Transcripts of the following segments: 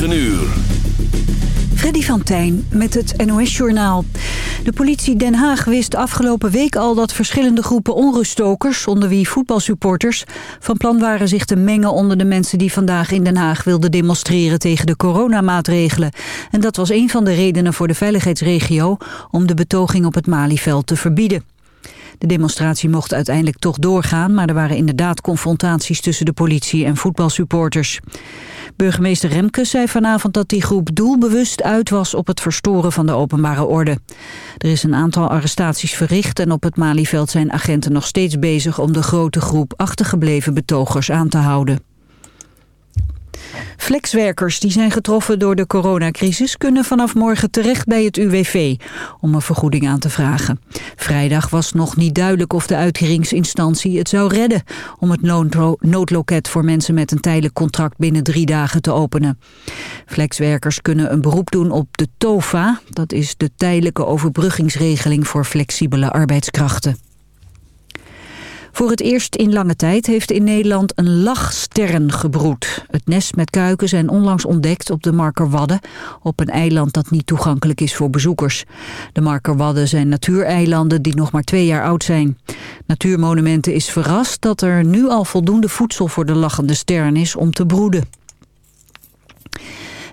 9 uur. Freddy van Tijn met het NOS-journaal. De politie Den Haag wist afgelopen week al dat verschillende groepen onruststokers... onder wie voetbalsupporters, van plan waren zich te mengen onder de mensen... die vandaag in Den Haag wilden demonstreren tegen de coronamaatregelen. En dat was een van de redenen voor de veiligheidsregio... om de betoging op het Malieveld te verbieden. De demonstratie mocht uiteindelijk toch doorgaan... maar er waren inderdaad confrontaties tussen de politie en voetbalsupporters. Burgemeester Remkes zei vanavond dat die groep doelbewust uit was... op het verstoren van de openbare orde. Er is een aantal arrestaties verricht... en op het Malieveld zijn agenten nog steeds bezig... om de grote groep achtergebleven betogers aan te houden. Flexwerkers die zijn getroffen door de coronacrisis kunnen vanaf morgen terecht bij het UWV om een vergoeding aan te vragen. Vrijdag was nog niet duidelijk of de uitkeringsinstantie het zou redden om het noodloket voor mensen met een tijdelijk contract binnen drie dagen te openen. Flexwerkers kunnen een beroep doen op de TOFA, dat is de tijdelijke overbruggingsregeling voor flexibele arbeidskrachten. Voor het eerst in lange tijd heeft in Nederland een lachstern gebroed. Het nest met kuiken zijn onlangs ontdekt op de Markerwadden... op een eiland dat niet toegankelijk is voor bezoekers. De Markerwadden zijn natuureilanden die nog maar twee jaar oud zijn. Natuurmonumenten is verrast dat er nu al voldoende voedsel voor de lachende stern is om te broeden.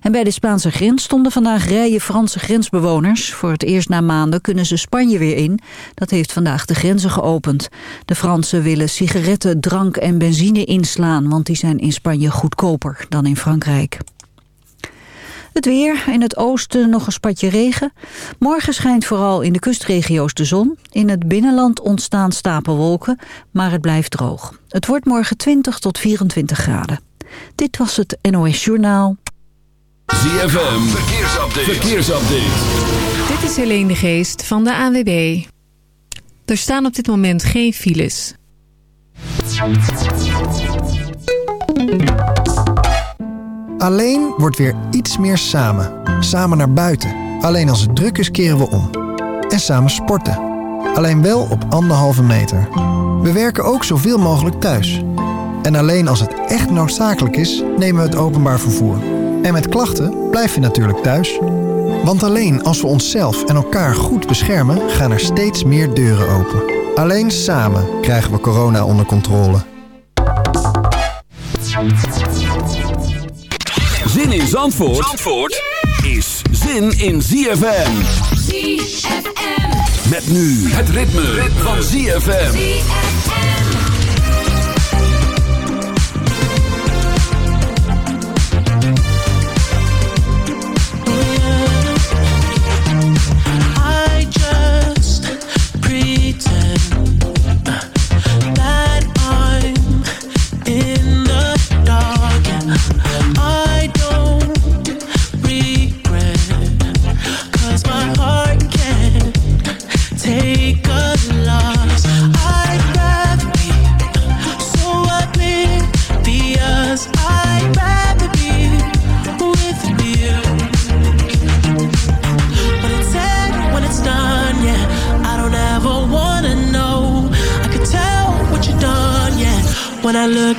En bij de Spaanse grens stonden vandaag rijen Franse grensbewoners. Voor het eerst na maanden kunnen ze Spanje weer in. Dat heeft vandaag de grenzen geopend. De Fransen willen sigaretten, drank en benzine inslaan... want die zijn in Spanje goedkoper dan in Frankrijk. Het weer, in het oosten nog een spatje regen. Morgen schijnt vooral in de kustregio's de zon. In het binnenland ontstaan stapelwolken, maar het blijft droog. Het wordt morgen 20 tot 24 graden. Dit was het NOS Journaal. ZFM, verkeersupdate. verkeersupdate. Dit is Helene de Geest van de AWB. Er staan op dit moment geen files. Alleen wordt weer iets meer samen. Samen naar buiten. Alleen als het druk is keren we om. En samen sporten. Alleen wel op anderhalve meter. We werken ook zoveel mogelijk thuis. En alleen als het echt noodzakelijk is, nemen we het openbaar vervoer. En met klachten blijf je natuurlijk thuis. Want alleen als we onszelf en elkaar goed beschermen, gaan er steeds meer deuren open. Alleen samen krijgen we corona onder controle. Zin in Zandvoort, Zandvoort is zin in ZFM. ZFM. Met nu het ritme, ritme. van ZFM. When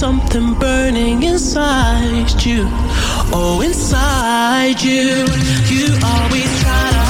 something burning inside you. Oh, inside you. You always try to.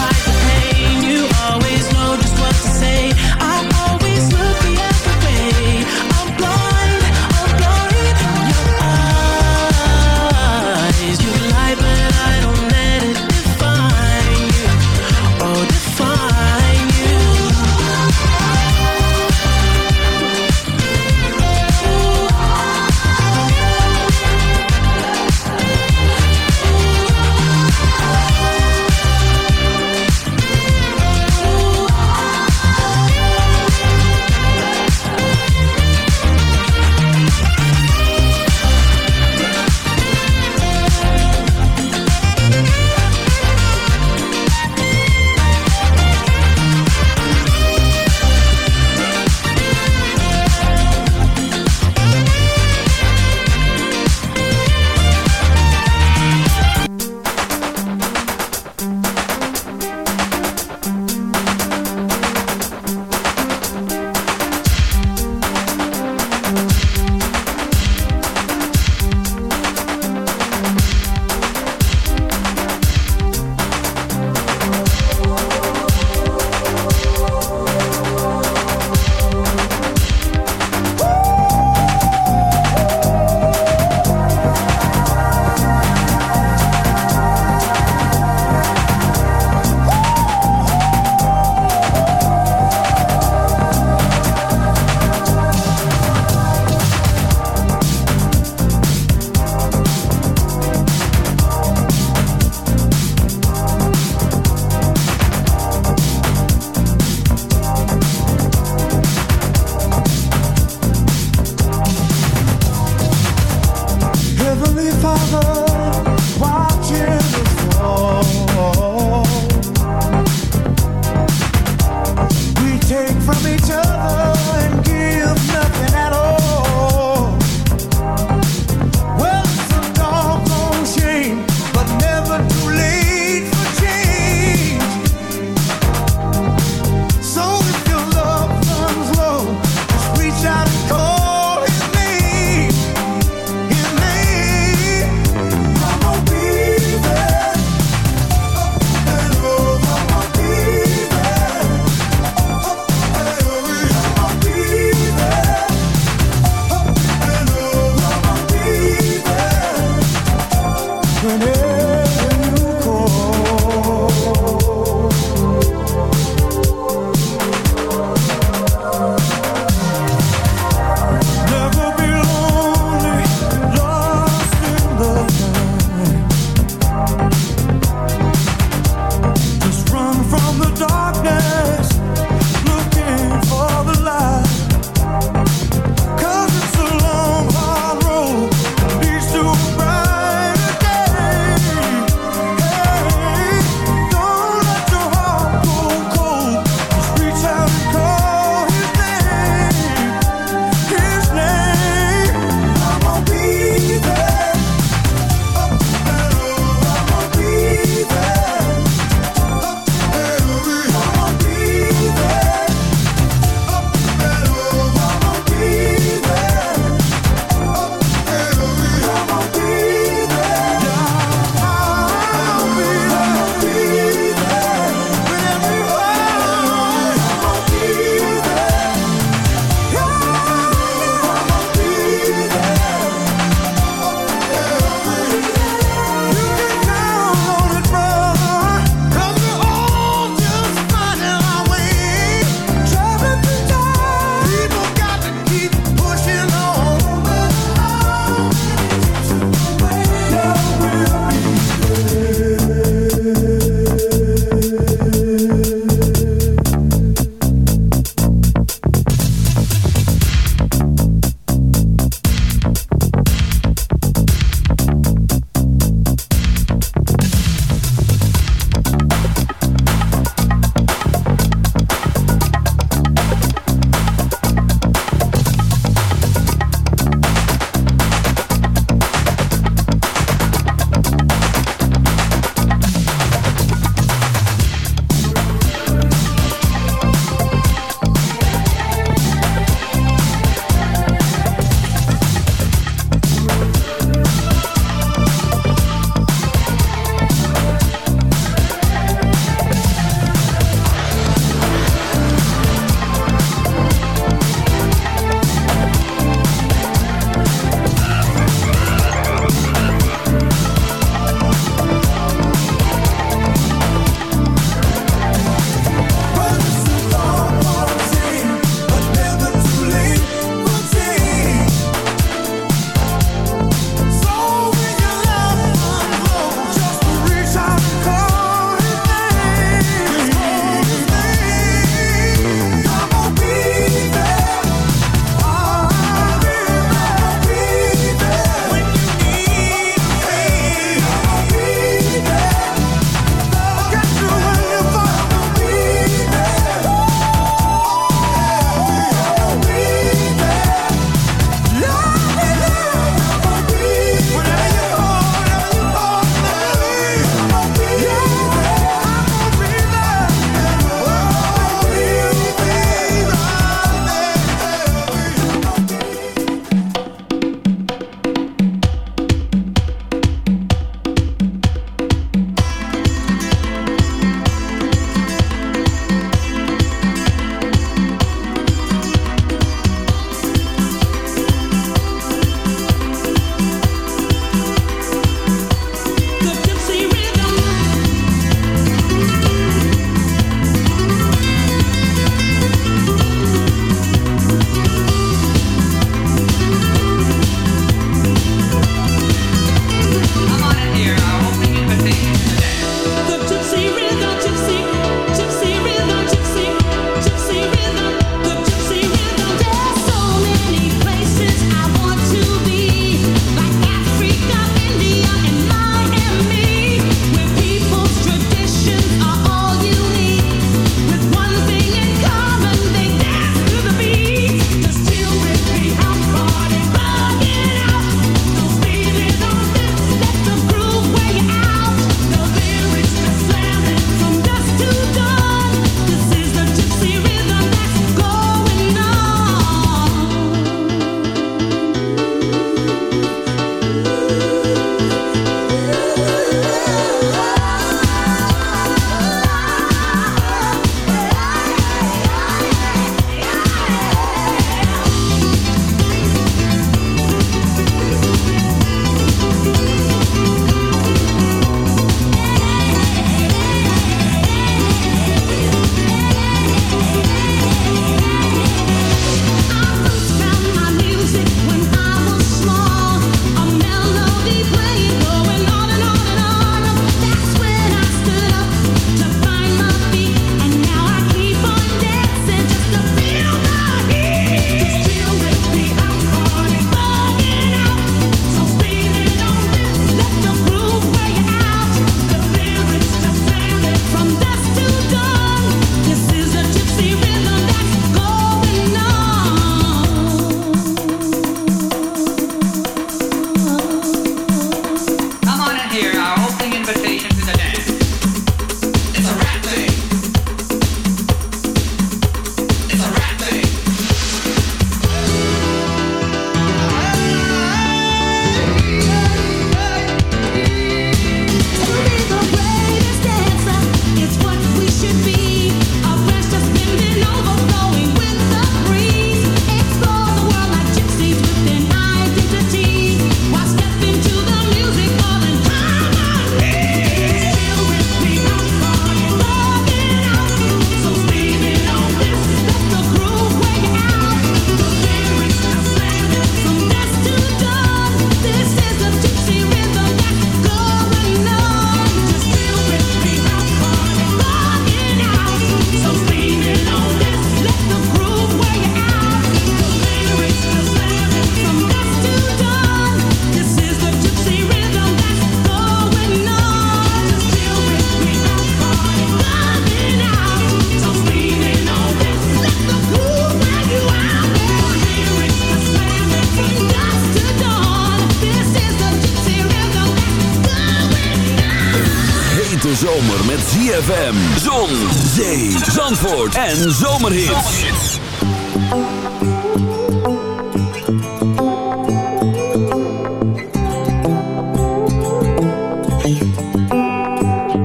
ZFM, zon, zee, zandvoort en zomerhits.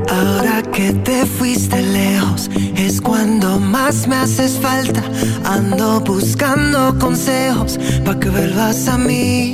Ahora que te fuiste lejos es cuando más me haces falta. Ando buscando consejos pa' que vuelvas a mí.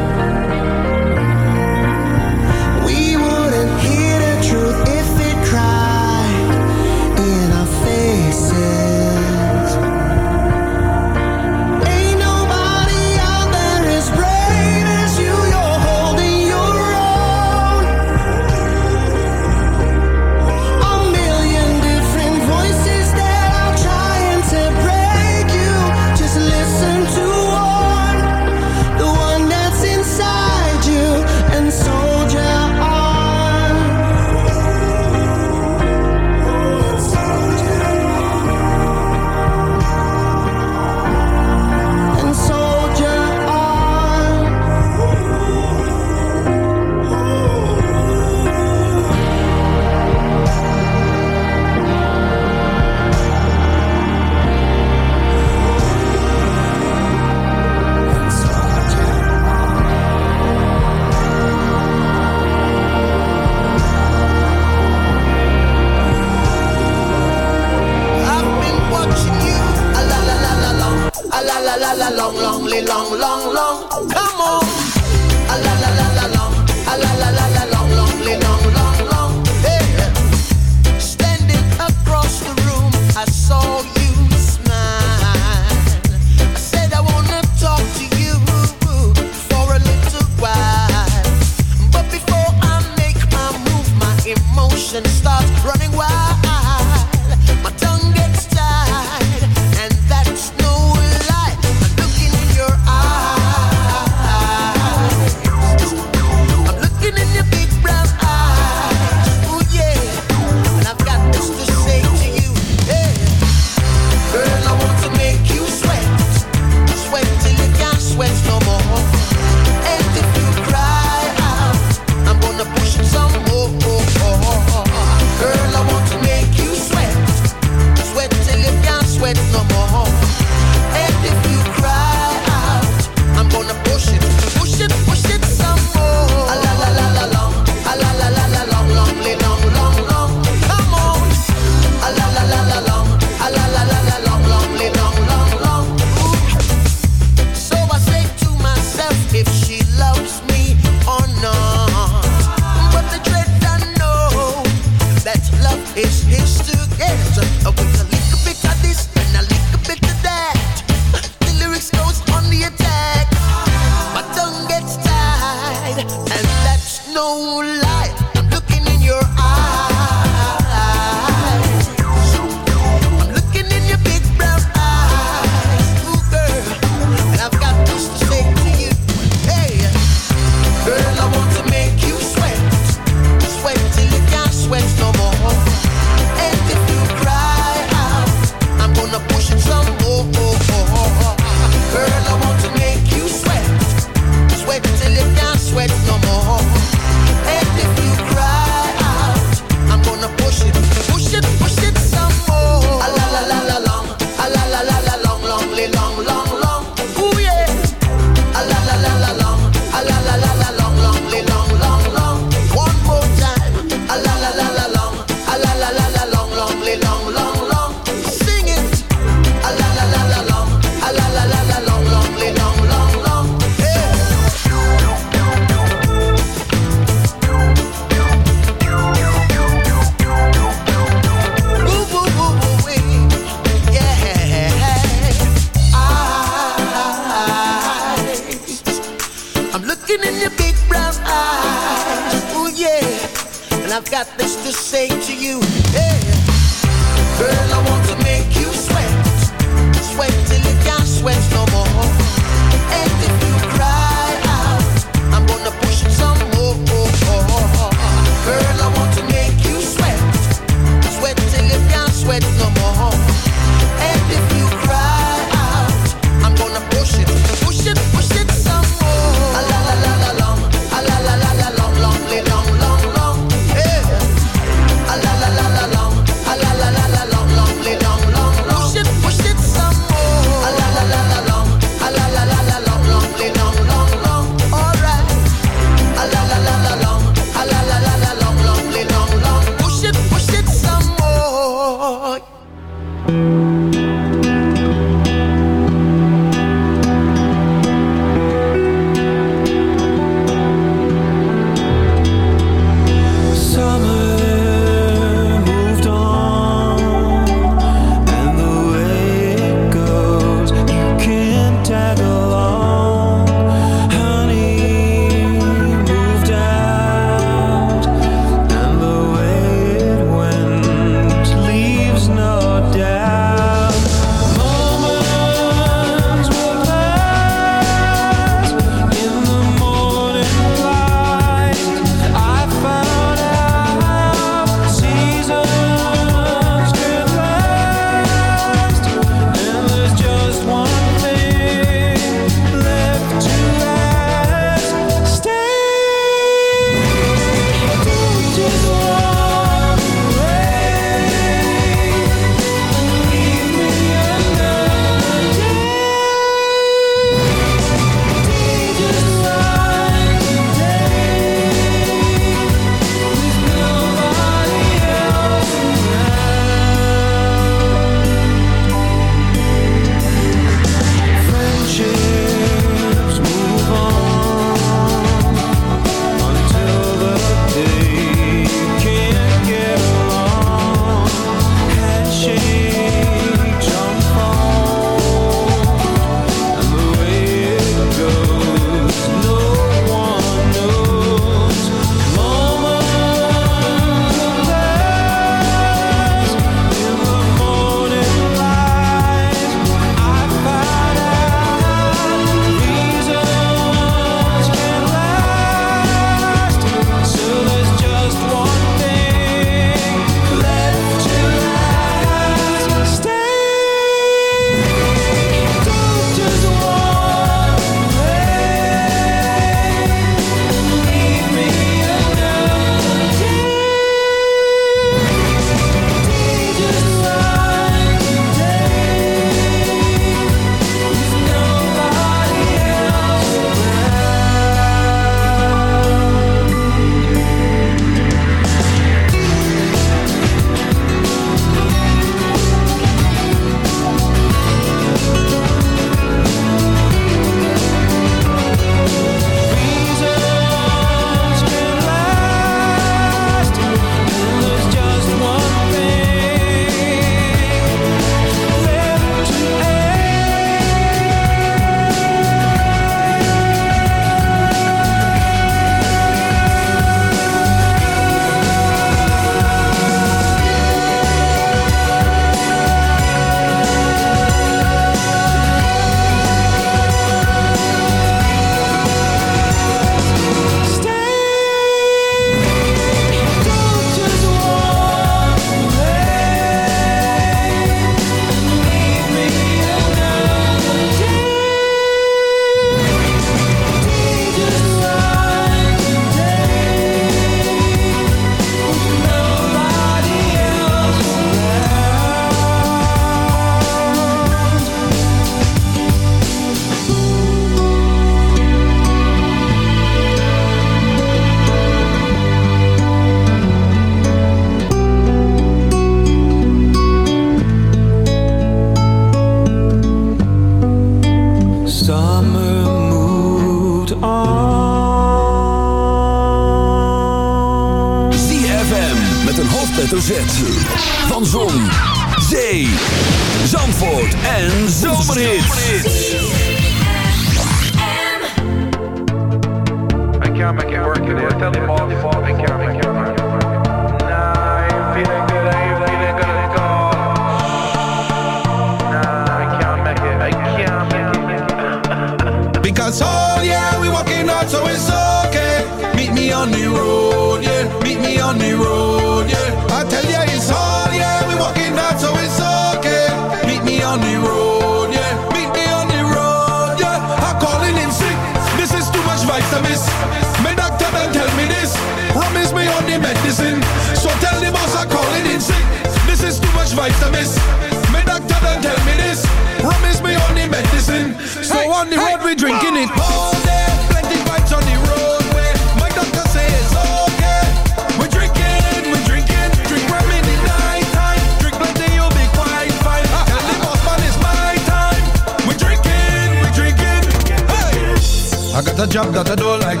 job that I don't like.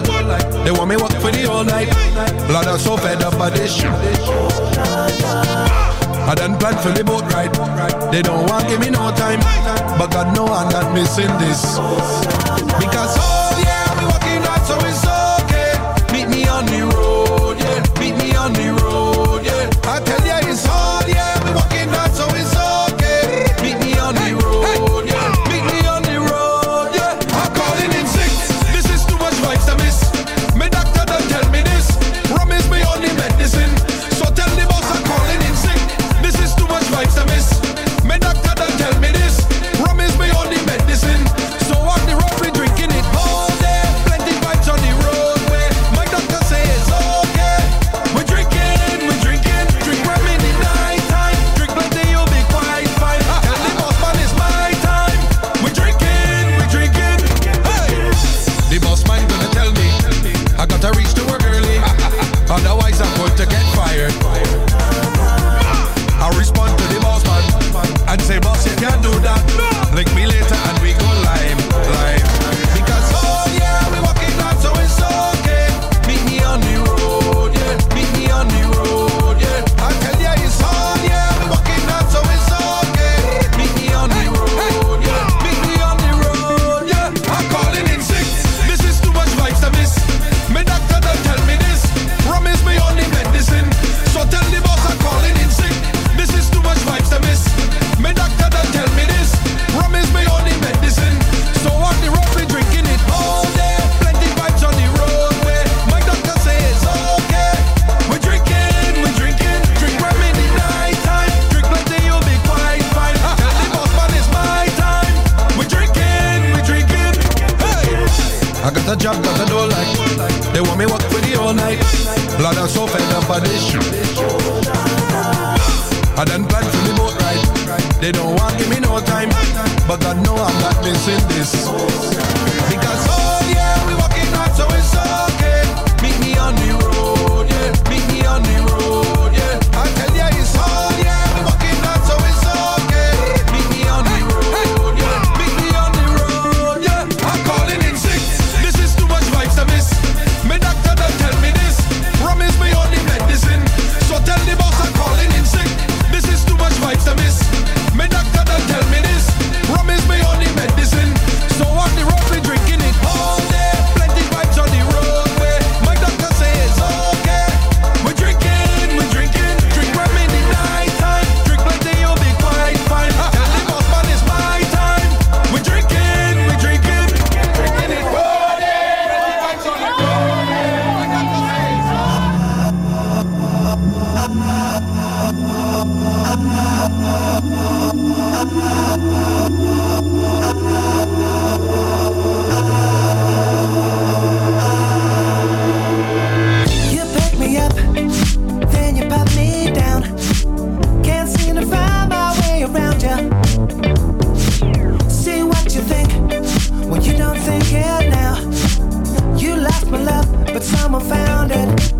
They want me work for the all night. Blood, are so fed up by this shit. I done planned for the boat ride. They don't want give me no time, but God know I'm not missing this. Because oh yeah, we working hard, so it's. mama found it.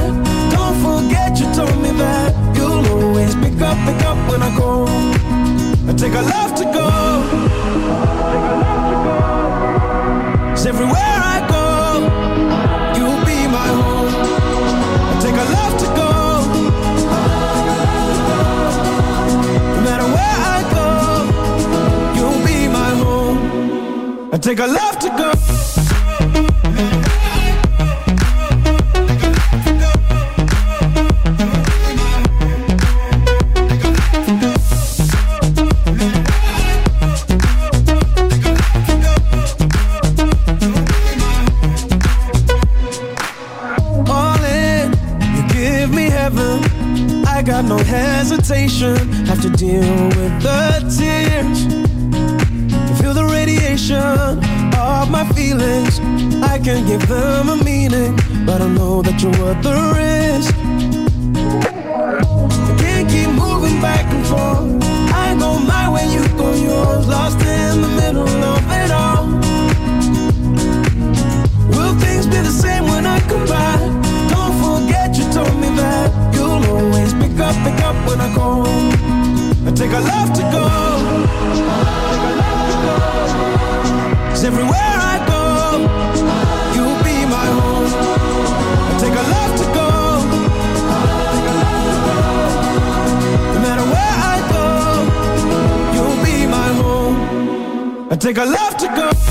I pick up when I go. I take a love to go. It's everywhere I go. You'll be my home. I take a love to go. No matter where I go, you'll be my home. I take a love to go. Worth the risk. I can't keep moving back and forth. I go my way, you go yours. Lost in the middle of it all. Will things be the same when I come back? Don't forget you told me that you'll always pick up, pick up when I call. I take a left to go. Cause everywhere take a left to go.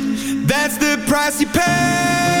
That's the price you pay.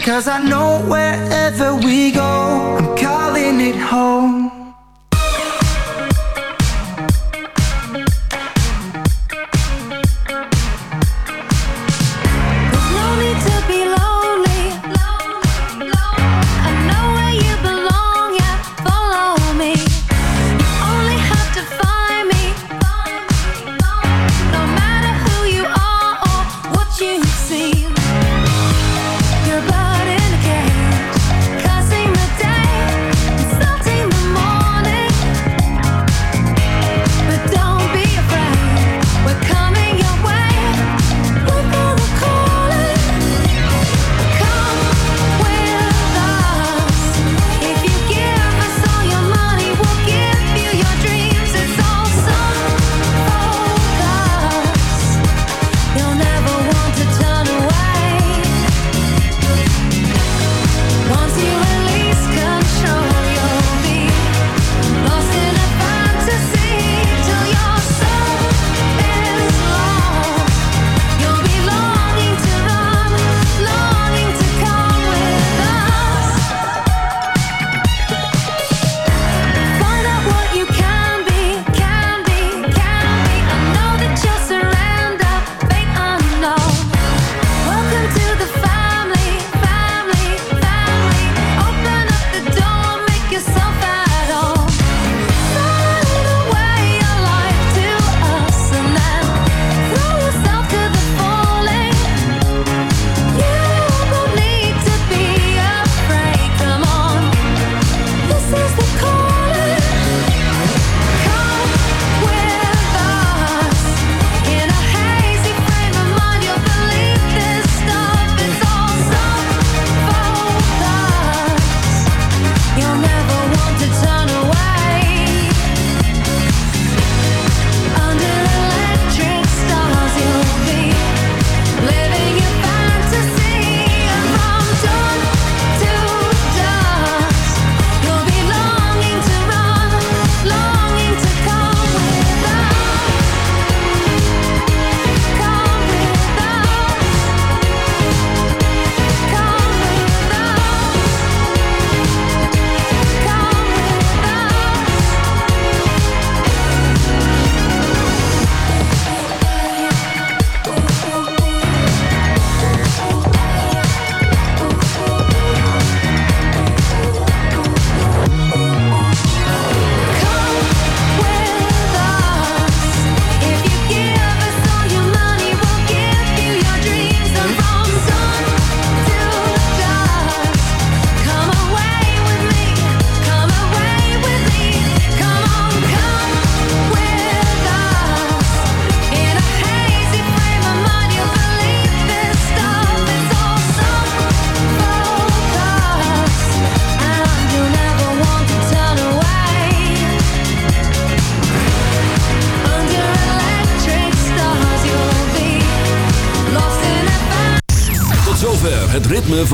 cause I know wherever we go, I'm calling it home.